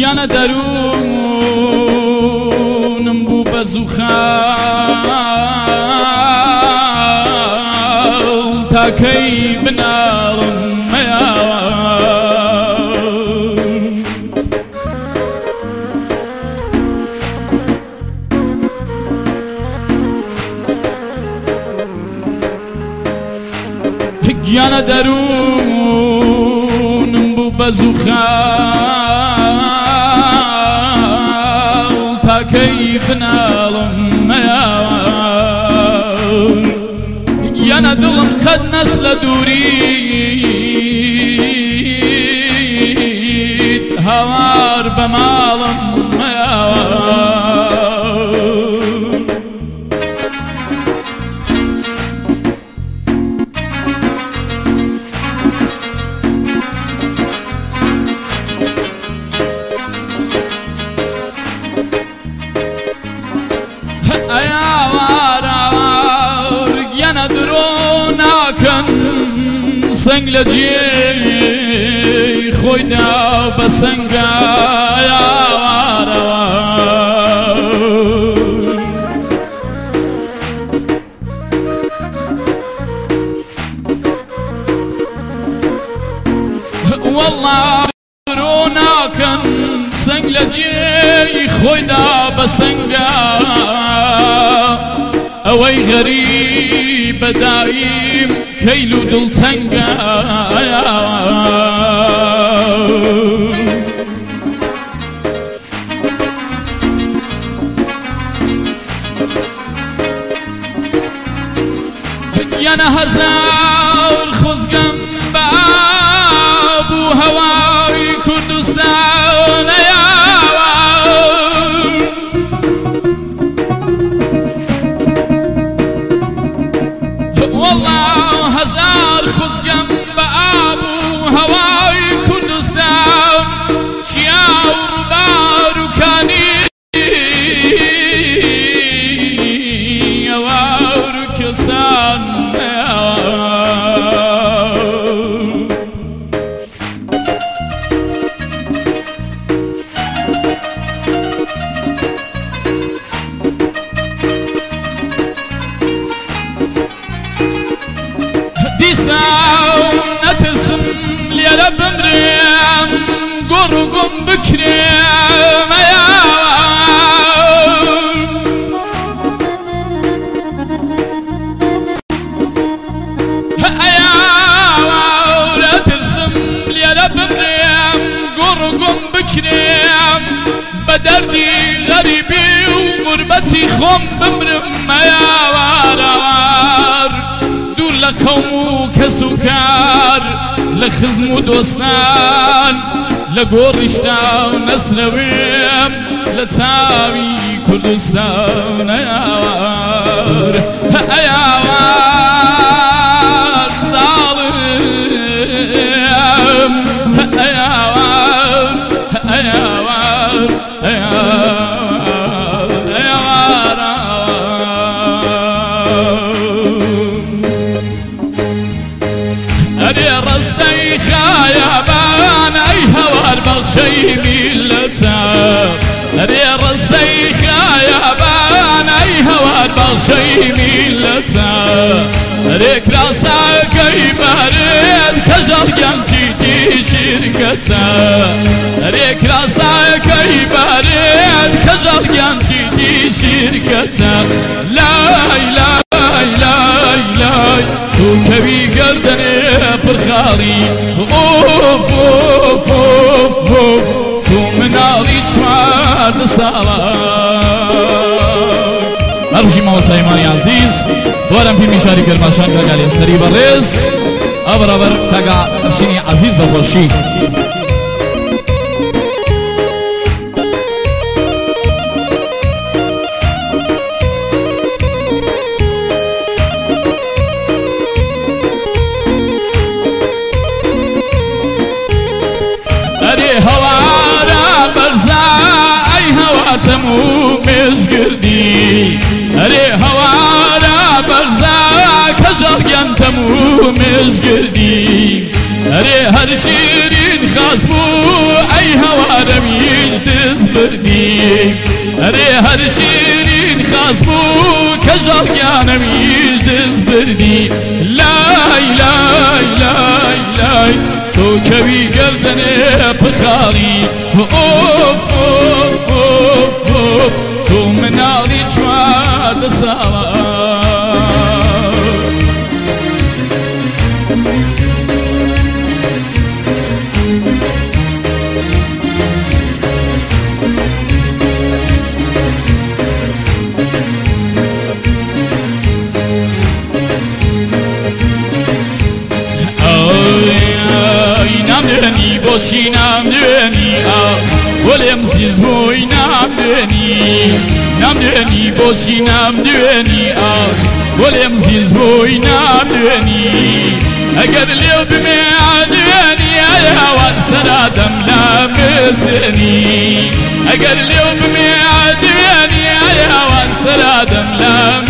گیانە دەروونم بوو بە زوخاو تاکەی گیانە دەروونم بوو بە زوخاو تاکەی بناڵم مەیاوە گیانە دڵم خەد نەس لە دووری. هاوار بە ماڵم مەیاوە سنگ لە جێ خۆیدا بە سنگایاوارەوە والله درۆ ناکەن سنگ لە جێی خۆیدا بە سنگا ئەوەی غەری بەدایم کەیل و دڵتەنگە خۆم بمرم مەیاوارەوار دوور لە خەوم و کەس و کار لە خزم و دۆستان لە و نەسرەوێم لە چاوی کوردستان ئەیاوار ئەیاوار هەوار بەخشەی میلەتە ئەرێ ڕستەی خایابان ئەی هەوار بەخشەی میلەتە ئەرێ کراساکەی بارێت کەژەڵگەم چیتی شیرکەتە ئەرێ کراساکەی بارێت کەژەڵگەم چیتی شیرکەتە لای لای لای لای تو کەوی گردنێ پرخاڵی ساڵ ساڵە هەڕژی ماوە سایمانی عزیز بۆرم فیلمی شاری گەرماشان گەگەلێ سەری بەڕێز ئەبرەبەر تەگا ئەفشینی عزیز بەخۆشی. هەموو پێشگردی. هەرێ هەوارە بەرزا کەژەڵگەنتەم و مێژگردی. هەرێ هەر شیرین خاسم و ئەی هەوارەمیش دەست بردی هەرێ هەر شیر بۆچی نامێنی ئا وەلێم زیزمۆی نامێنی نامێنی بۆچی نامێنی ئاخ وەلێم زیزمۆی نامێنی ئەگەر لێو بمێ عادێنی ئایاوان سەرادەم بێزێنی ئەگەر لێو بمێ عادێنی ئایاوان سەرادەم لا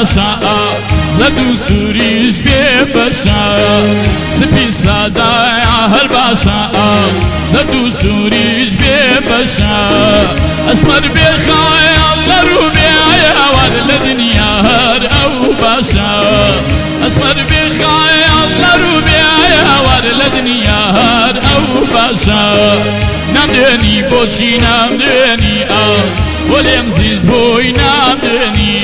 باشا زدو سوریش بێ بەشا سپی سادای هەر باشا زدو سوریش بێ بەشا ئەسمەر بێخایە لەرو بێوار لە دنیا هەر ئەو باشا ئەسمەر بێخایە لەرو بێوار لە دنیا هەر ئەو باشا نامدێنی بۆچی نامدێنی ئەو لێم زیز بۆی نامدێنی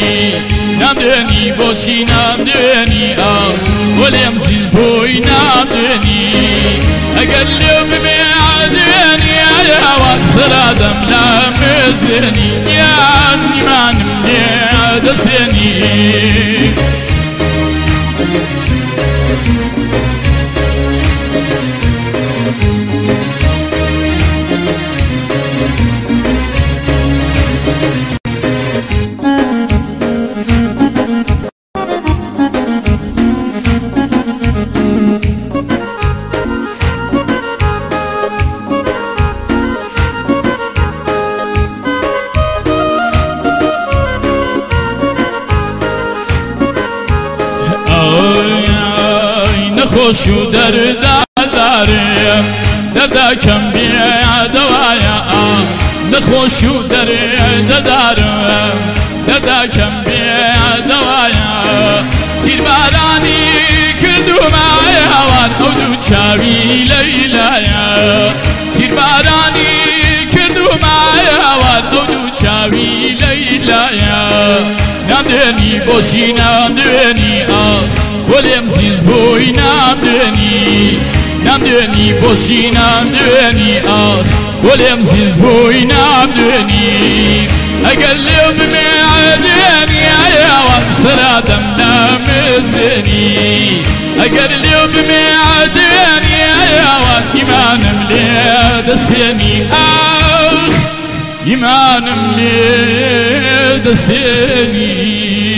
نامدێنی بۆچی نامدێنی ئاو بۆ لێم زیز بۆی نامدێنی ئەگەر لێو بمێ عادێنی ئاوان سەرادەم لا مێزێنی یان نیمانم لێ دەسێنی خۆش و دەردادارێ دەرداکەم بێدەوایە نەخۆش و دەرێ دەدارم دەرداکەم بێدەوایە سیربارانی کردومایەوان ئەو دوو چاوی لەیلایە سیربارانی کردومایەوان ئەو دوو چاوی لەیلایە نامدێنی بۆشی نامدێنی ئاخ بۆلێم زیز بۆی نامدێنی نامدێنی بۆشی نامدێنی ئاخ بۆلێم زیز بۆی نامدێنی ئەگەر لێو بمێ دێنی ئایاوان سەرادەم نامێزێنی ئەگەر لێو بمێ دێنی ئایاوان ئیمانم لێ دەسێنی ئاخ ئیمانم لێ دەسێنی